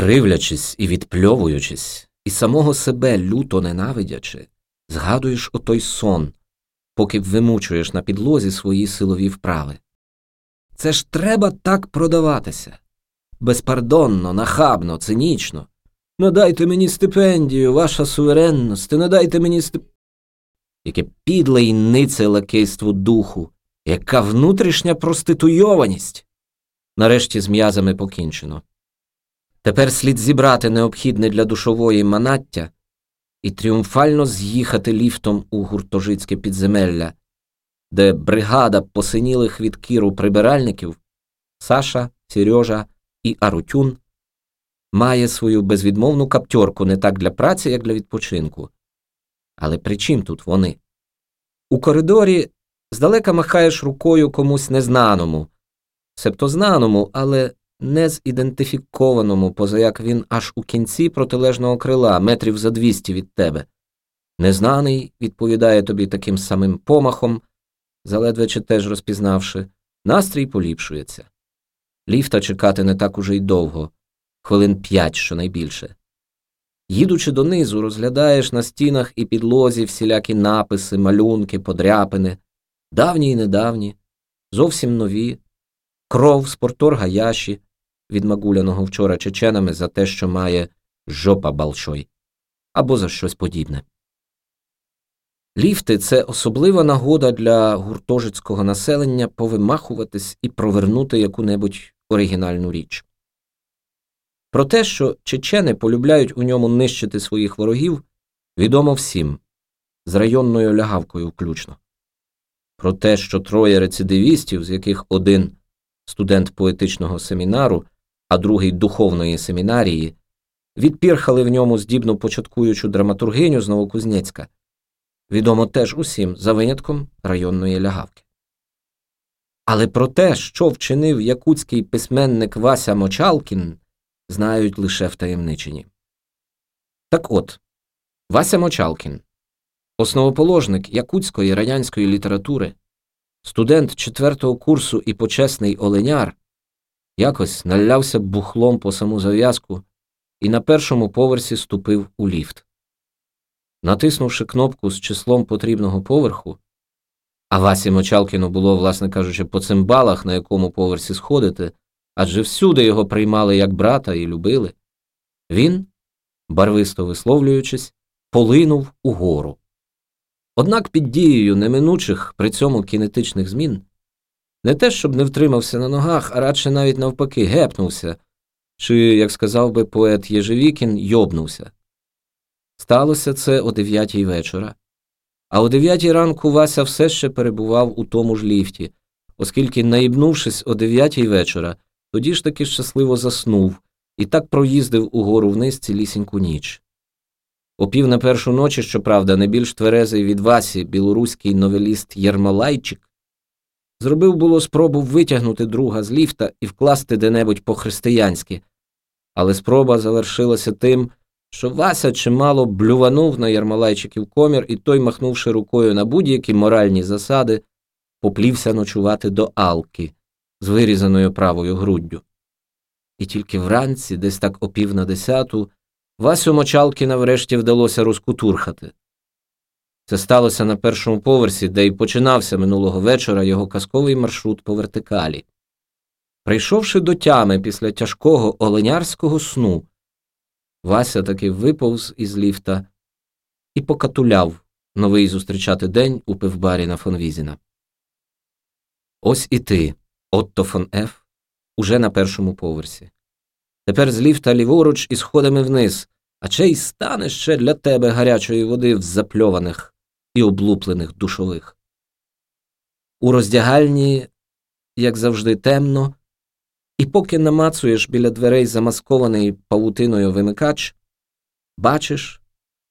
Кривлячись і відпльовуючись, і самого себе люто ненавидячи, згадуєш отой сон, поки вимучуєш на підлозі свої силові вправи. Це ж треба так продаватися безпардонно, нахабно, цинічно. Надайте мені стипендію, ваша суверенність, надайте мені стип... Яке підле й нице лакейство духу, яка внутрішня проституйованість. Нарешті з м'язами покінчено. Тепер слід зібрати необхідне для душової манаття і тріумфально з'їхати ліфтом у гуртожицьке підземелля, де бригада посинілих від кіру прибиральників Саша, Сережа і Арутюн має свою безвідмовну каптьорку не так для праці, як для відпочинку. Але при чим тут вони? У коридорі здалека махаєш рукою комусь незнаному, себто знаному, але не зідентифікованому, позаяк він аж у кінці протилежного крила, метрів за двісті від тебе. Незнаний відповідає тобі таким самим помахом, заледве чи теж розпізнавши, настрій поліпшується. Ліфта чекати не так уже й довго, хвилин п'ять щонайбільше. Їдучи донизу, розглядаєш на стінах і підлозі всілякі написи, малюнки, подряпини, давні й недавні, зовсім нові, кров з порторга Яші, відмагуляного вчора чеченами за те, що має жопа балшой, або за щось подібне. Ліфти це особлива нагода для гуртожицького населення повимахуватись і провернути яку-небудь оригінальну річ. Про те, що чечени полюбляють у ньому нищити своїх ворогів, відомо всім, з районною лягавкою включно. Про те, що троє рецидивістів, з яких один студент поетичного семінару, а другий духовної семінарії, відпірхали в ньому здібну початкуючу драматургиню з Новокузнецька, відомо теж усім за винятком районної лягавки. Але про те, що вчинив якутський письменник Вася Мочалкін, знають лише втаємничені. Так от, Вася Мочалкін, основоположник якутської радянської літератури, студент четвертого курсу і почесний оленяр, якось налявся бухлом по саму зав'язку і на першому поверсі ступив у ліфт. Натиснувши кнопку з числом потрібного поверху, а Васі Мочалкіну було, власне кажучи, по цимбалах, на якому поверсі сходити, адже всюди його приймали як брата і любили, він, барвисто висловлюючись, полинув угору. Однак під дією неминучих при цьому кінетичних змін не те, щоб не втримався на ногах, а радше навіть навпаки гепнувся, чи, як сказав би поет Єжевікін, йобнувся. Сталося це о дев'ятій вечора. А о дев'ятій ранку Вася все ще перебував у тому ж ліфті, оскільки, наїбнувшись о дев'ятій вечора, тоді ж таки щасливо заснув і так проїздив угору вниз цілісіньку ніч. О пів на першу ночі, щоправда, не більш тверезий від Васі білоруський новеліст Єрмолайчик, зробив було спробу витягнути друга з ліфта і вкласти де-небудь по-християнськи, але спроба завершилася тим, що Вася чимало блюванув на Ярмолайчиків комір, і той, махнувши рукою на будь-які моральні засади, поплівся ночувати до Алки з вирізаною правою груддю. І тільки вранці, десь так о пів на десяту, Васю Мочалкіна врешті вдалося розкутурхати. Це сталося на першому поверсі, де й починався минулого вечора його казковий маршрут по вертикалі. Прийшовши до тями після тяжкого оленярського сну, Вася таки виповз із ліфта і покатуляв новий зустрічати день у пивбарі на фонвізіна. Ось і ти, Отто фон Ф, уже на першому поверсі. Тепер з ліфта ліворуч і сходами вниз, а чей стане ще для тебе гарячої води в запльованих і облуплених душових. У роздягальні, як завжди, темно, і поки намацуєш біля дверей замаскований павутиною вимикач, бачиш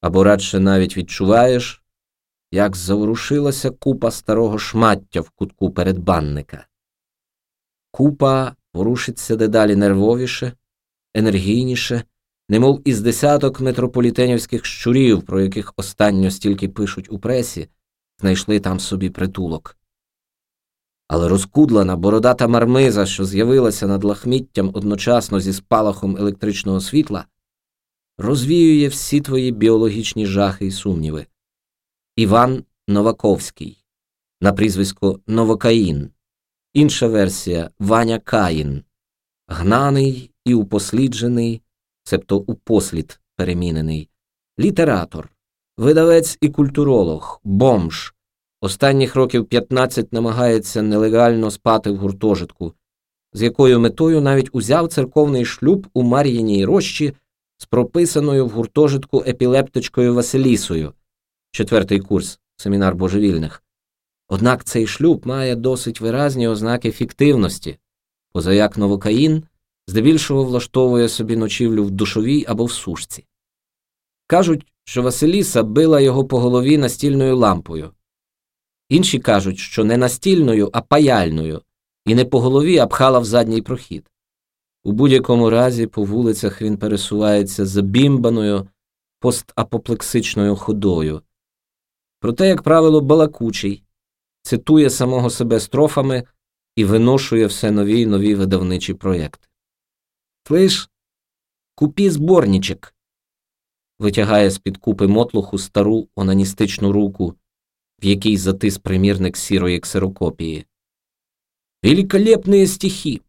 або радше навіть відчуваєш, як заворушилася купа старого шмаття в кутку передбанника. Купа ворушиться дедалі нервовіше, енергійніше, немов із десяток метрополітенівських щурів, про яких останньо стільки пишуть у пресі, знайшли там собі притулок. Але розкудлана бородата мармиза, що з'явилася над лахміттям одночасно зі спалахом електричного світла, розвіює всі твої біологічні жахи і сумніви. Іван Новаковський на прізвисько Новокаїн, інша версія Ваня Каїн, гнаний і упосліджений, себто упослід перемінений, літератор, видавець і культуролог, бомж. Останніх років 15 намагається нелегально спати в гуртожитку, з якою метою навіть узяв церковний шлюб у Мар'їній рощі з прописаною в гуртожитку епілептичкою Василісою, четвертий курс, семінар божевільних. Однак цей шлюб має досить виразні ознаки фіктивності, позаяк новокаїн здебільшого влаштовує собі ночівлю в душовій або в сушці. Кажуть, що Василіса била його по голові настільною лампою. Інші кажуть, що не настільною, а паяльною, і не по голові, а пхала в задній прохід. У будь-якому разі по вулицях він пересувається забімбаною постапоплексичною ходою. Проте, як правило, балакучий, цитує самого себе строфами і виношує все нові й нові видавничі проєкти. Слиш, купі зборничек. витягає з під купи мотлуху стару онаністичну руку, в якій затис примірник сірої ксерокопії. Великолепные стихи.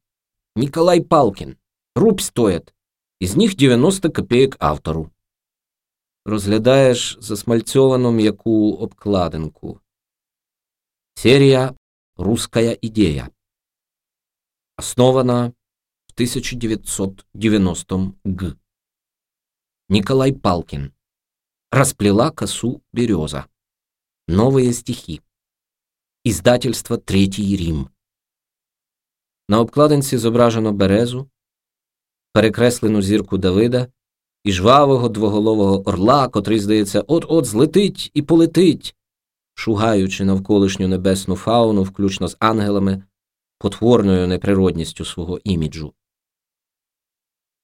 Николай Палкин. Рубь стоят. Із них 90 копійок автору. Розглядаєш засмальцьовану м'яку обкладинку. Серія «Русская идея». Основана 1990 г. Николай Палкин. Расплела косу береза. Новые стихи. Издательство Третій Рим. На обкладинці зображено березу, перекреслену зірку Давида і жвавого двоголового орла, котрий, здається, от-от злетить і полетить, шугаючи навколишню небесну фауну, включно з ангелами, потворною неприродністю свого іміджу.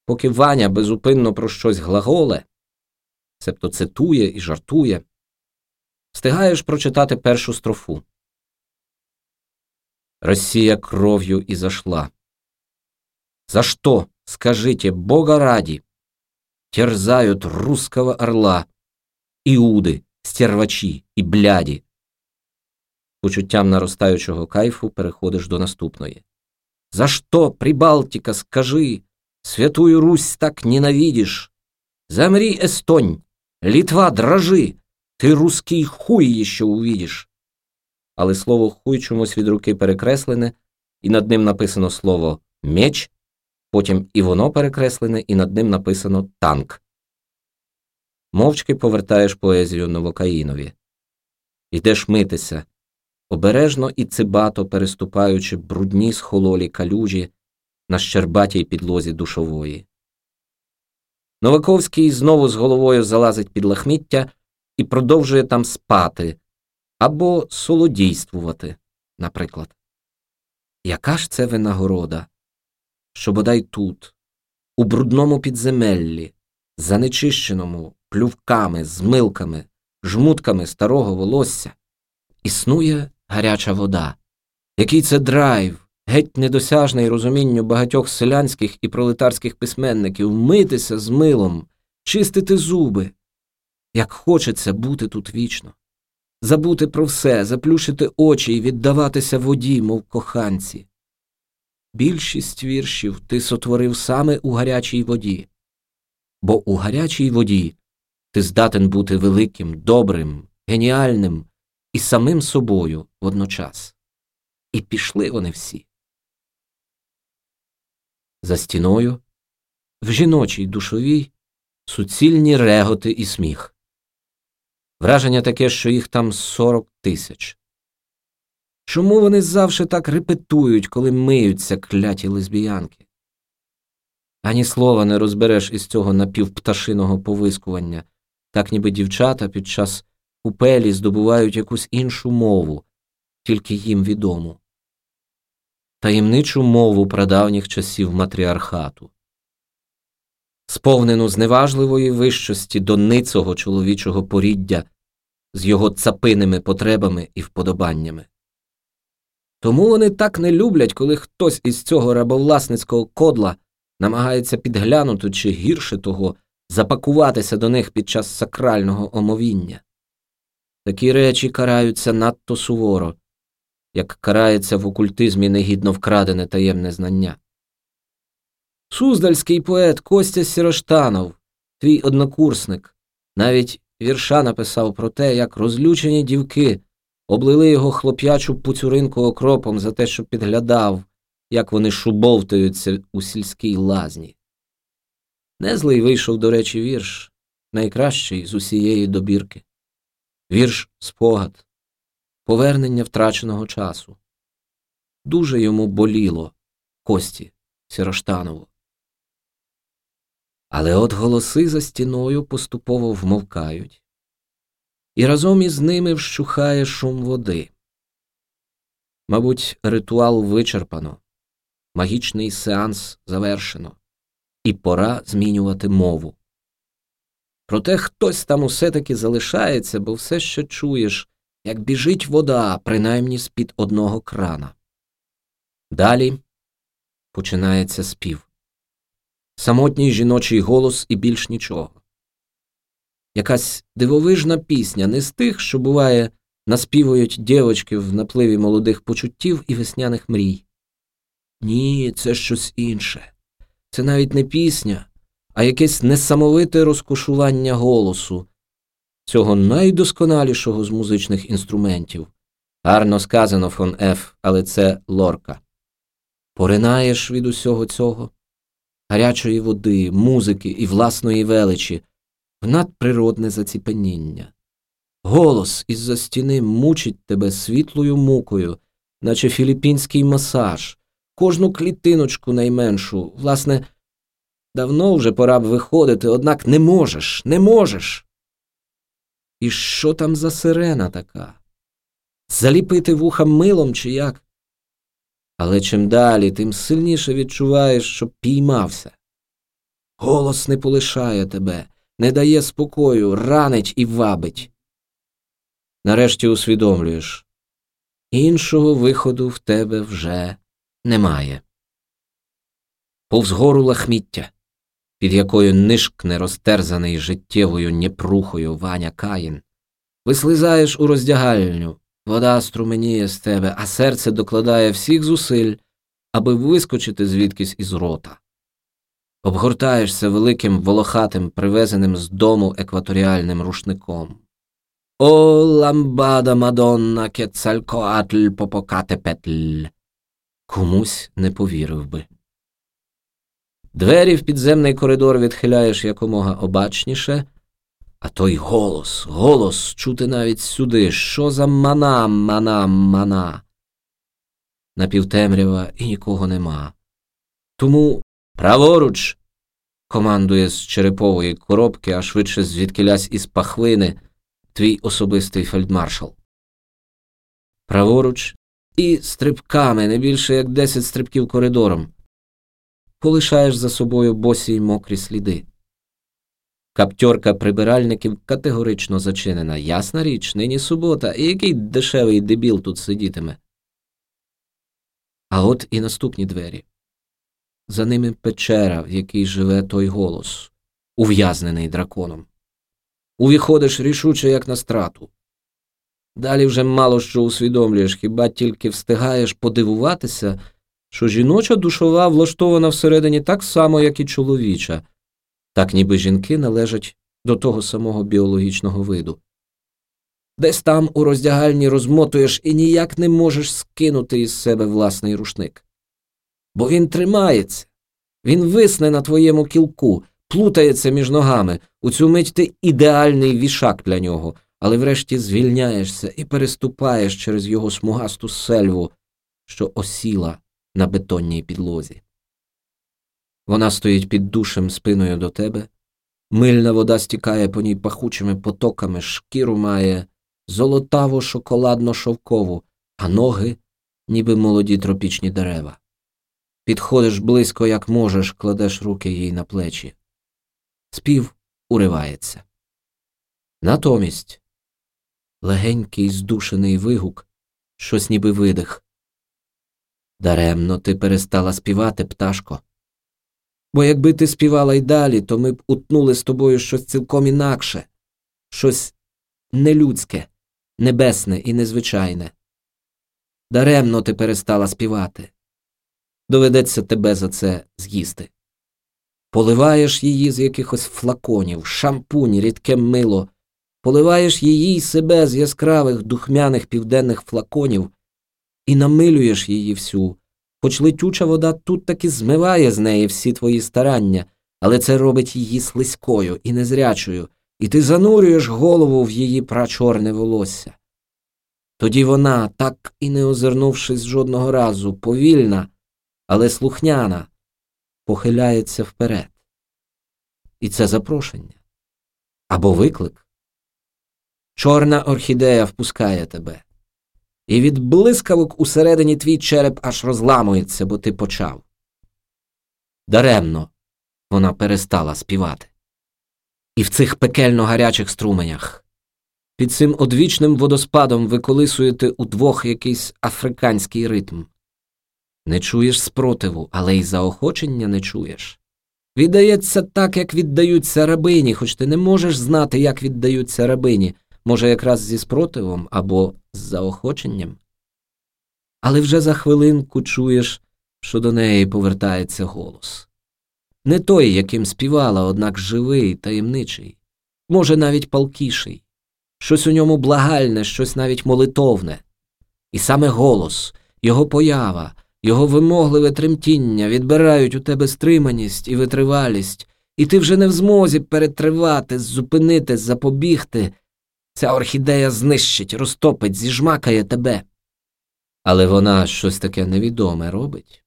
Поки Ваня безупинно про щось глаголе, себто цитує і жартує, встигаєш прочитати першу строфу. Россия кровью и зашла. За что, скажите, Бога ради, терзают русского орла, іуди, стервачі і бляді? Почуттям наростаючого кайфу переходиш до наступної. За что, Прибалтика, скажи, святую Русь так ненавидишь? Замри, Эстонь, Литва, дрожи, ты русский хуй еще увидишь але слово хуй чомусь від руки перекреслене, і над ним написано слово меч, потім і воно перекреслене, і над ним написано танк. Мовчки повертаєш поезію Новокаїнові. Йдеш митися, обережно і цибато переступаючи брудні схололі калюжі на щербатій підлозі душової. Новаковський знову з головою залазить під лахміття і продовжує там спати, або солодійствувати, наприклад. Яка ж це винагорода, що бодай тут, у брудному підземеллі, занечищеному плювками, змилками, жмутками старого волосся, існує гаряча вода, який це драйв, геть недосяжний розумінню багатьох селянських і пролетарських письменників митися з милом, чистити зуби, як хочеться бути тут вічно забути про все, заплющити очі і віддаватися воді, мов коханці. Більшість віршів ти сотворив саме у гарячій воді, бо у гарячій воді ти здатен бути великим, добрим, геніальним і самим собою водночас. І пішли вони всі. За стіною в жіночій душовій суцільні реготи і сміх. Враження таке, що їх там сорок тисяч. Чому вони завжди так репетують, коли миються кляті лесбіянки? Ані слова не розбереш із цього напівпташиного повискування, так ніби дівчата під час купелі здобувають якусь іншу мову, тільки їм відому, таємничу мову прадавніх часів матріархату сповнену зневажливої вищості до ницого чоловічого поріддя з його цапиними потребами і вподобаннями. Тому вони так не люблять, коли хтось із цього рабовласницького кодла намагається підглянути чи гірше того запакуватися до них під час сакрального омовіння. Такі речі караються надто суворо, як карається в окультизмі негідно вкрадене таємне знання. Суздальський поет Костя Сіроштанов, твій однокурсник, навіть вірша написав про те, як розлючені дівки облили його хлоп'ячу пуцюринку окропом за те, що підглядав, як вони шубовтаються у сільській лазні. Незлий вийшов, до речі, вірш, найкращий з усієї добірки. Вірш спогад, повернення втраченого часу. Дуже йому боліло Кості Сіроштанову. Але от голоси за стіною поступово вмовкають, і разом із ними вщухає шум води. Мабуть, ритуал вичерпано, магічний сеанс завершено, і пора змінювати мову. Проте хтось там усе таки залишається, бо все ще чуєш, як біжить вода, принаймні з під одного крана. Далі починається спів самотній жіночий голос і більш нічого. Якась дивовижна пісня, не з тих, що, буває, наспівують дівочки в напливі молодих почуттів і весняних мрій. Ні, це щось інше. Це навіть не пісня, а якесь несамовите розкошування голосу, цього найдосконалішого з музичних інструментів. Гарно сказано фон Еф, але це лорка. Поринаєш від усього цього, гарячої води, музики і власної величі, в надприродне заціпеніння. Голос із за стіни мучить тебе світлою мукою, наче філіппінський масаж, кожну клітиночку найменшу, власне, давно вже пора б виходити, однак не можеш, не можеш. І що там за сирена така? Заліпити вуха милом чи як? Але чим далі, тим сильніше відчуваєш, що піймався. Голос не полишає тебе, не дає спокою, ранить і вабить. Нарешті усвідомлюєш іншого виходу в тебе вже немає. Повз гору лахміття, під якою нишкне розтерзаний життєвою непрухою Ваня Каїн, вислизаєш у роздягальню, Вода струменіє з тебе, а серце докладає всіх зусиль, аби вискочити звідкись із рота. Обгортаєшся великим волохатим, привезеним з дому екваторіальним рушником. О, ламбада мадонна кецалькоатль попокате петль. Комусь не повірив би. Двері в підземний коридор відхиляєш якомога обачніше, а той голос, голос чути навіть сюди. Що за мана, мана, мана? Напівтемрява і нікого нема. Тому праворуч. командує з черепової коробки, а швидше звідкилясь із пахвини, твій особистий фельдмаршал. Праворуч і стрибками не більше як десять стрибків коридором. Полишаєш за собою босі й мокрі сліди. Каптьорка прибиральників категорично зачинена. Ясна річ, нині субота, і який дешевий дебіл тут сидітиме. А от і наступні двері. За ними печера, в якій живе той голос, ув'язнений драконом. Увіходиш рішуче, як на страту. Далі вже мало що усвідомлюєш, хіба тільки встигаєш подивуватися, що жіноча душова влаштована всередині так само, як і чоловіча так ніби жінки належать до того самого біологічного виду. Десь там у роздягальні розмотуєш і ніяк не можеш скинути із себе власний рушник. Бо він тримається, він висне на твоєму кілку, плутається між ногами, у цю мить ти ідеальний вішак для нього, але врешті звільняєшся і переступаєш через його смугасту сельву, що осіла на бетонній підлозі. Вона стоїть під душем спиною до тебе, мильна вода стікає по ній пахучими потоками, шкіру має золотаво шоколадно шовкову, а ноги, ніби молоді тропічні дерева. Підходиш близько, як можеш, кладеш руки їй на плечі. Спів уривається. Натомість легенький здушений вигук, щось ніби видих, Даремно ти перестала співати, пташко. Бо якби ти співала й далі, то ми б утнули з тобою щось цілком інакше, щось нелюдське, небесне і незвичайне. Даремно ти перестала співати. Доведеться тебе за це з'їсти. Поливаєш її з якихось флаконів, шампунь, рідке мило, поливаєш її й себе з яскравих духмяних південних флаконів і намилюєш її всю, хоч летюча вода тут таки змиває з неї всі твої старання, але це робить її слизькою і незрячою, і ти занурюєш голову в її прачорне волосся. Тоді вона, так і не озирнувшись жодного разу, повільна, але слухняна, похиляється вперед. І це запрошення або виклик. Чорна орхідея впускає тебе, і від блискавок усередині твій череп аж розламується, бо ти почав. Даремно вона перестала співати. І в цих пекельно гарячих струменях. Під цим одвічним водоспадом виколисуєте удвох якийсь африканський ритм. Не чуєш спротиву, але й заохочення не чуєш. Віддається так, як віддаються рабині, хоч ти не можеш знати, як віддаються рабині, може, якраз зі спротивом або з заохоченням. Але вже за хвилинку чуєш, що до неї повертається голос. Не той, яким співала, однак живий, таємничий, може, навіть палкіший, щось у ньому благальне, щось навіть молитовне. І саме голос, його поява, його вимогливе тремтіння відбирають у тебе стриманість і витривалість, і ти вже не в змозі перетривати, зупинити, запобігти. Ця орхідея знищить, розтопить, зіжмакає тебе. Але вона щось таке невідоме робить,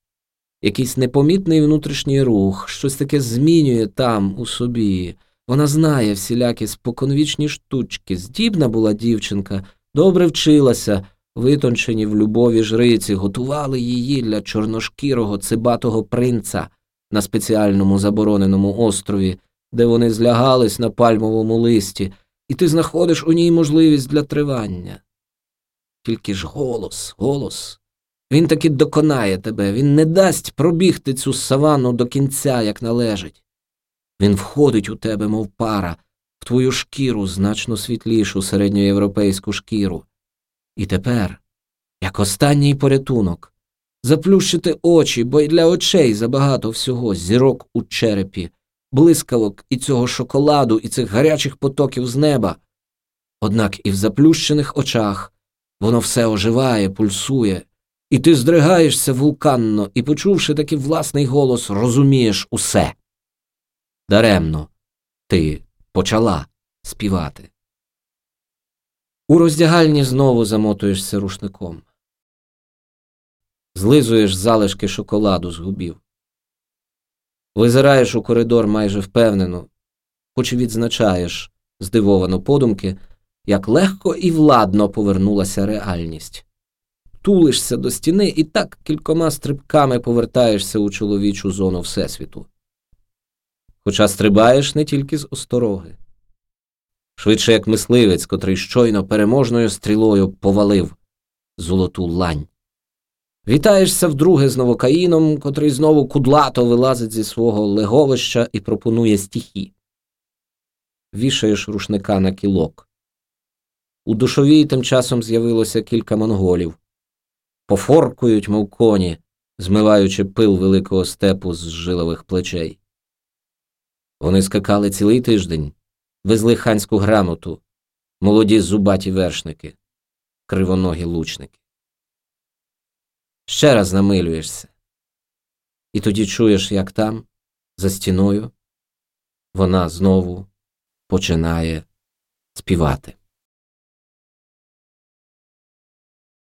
якийсь непомітний внутрішній рух, щось таке змінює там, у собі. Вона знає всілякі споконвічні штучки, здібна була дівчинка, добре вчилася, витончені в любові жриці, готували її для чорношкірого цибатого принца на спеціальному забороненому острові, де вони злягались на пальмовому листі, і ти знаходиш у ній можливість для тривання. Тільки ж голос, голос. Він таки доконає тебе, він не дасть пробігти цю саванну до кінця, як належить. Він входить у тебе, мов пара, в твою шкіру, значно світлішу середньоєвропейську шкіру. І тепер, як останній порятунок, заплющити очі, бо й для очей забагато всього, зірок у черепі, блискавок і цього шоколаду, і цих гарячих потоків з неба. Однак і в заплющених очах воно все оживає, пульсує, і ти здригаєшся вулканно і, почувши такий власний голос, розумієш усе. Даремно ти почала співати. У роздягальні знову замотуєшся рушником, злизуєш залишки шоколаду з губів, визираєш у коридор майже впевнено, хоч відзначаєш здивовано подумки, як легко і владно повернулася реальність. Тулишся до стіни і так кількома стрибками повертаєшся у чоловічу зону Всесвіту. Хоча стрибаєш не тільки з остороги швидше як мисливець, котрий щойно переможною стрілою повалив золоту лань. Вітаєшся вдруге з новокаїном, котрий знову кудлато вилазить зі свого леговища і пропонує стихі. Вішаєш рушника на кілок. У душовій тим часом з'явилося кілька монголів. Пофоркують, мов коні, змиваючи пил великого степу з жилових плечей. Вони скакали цілий тиждень, везли ханську грамоту, молоді зубаті вершники, кривоногі лучники. Ще раз намилюєшся, і тоді чуєш, як там, за стіною, вона знову починає співати.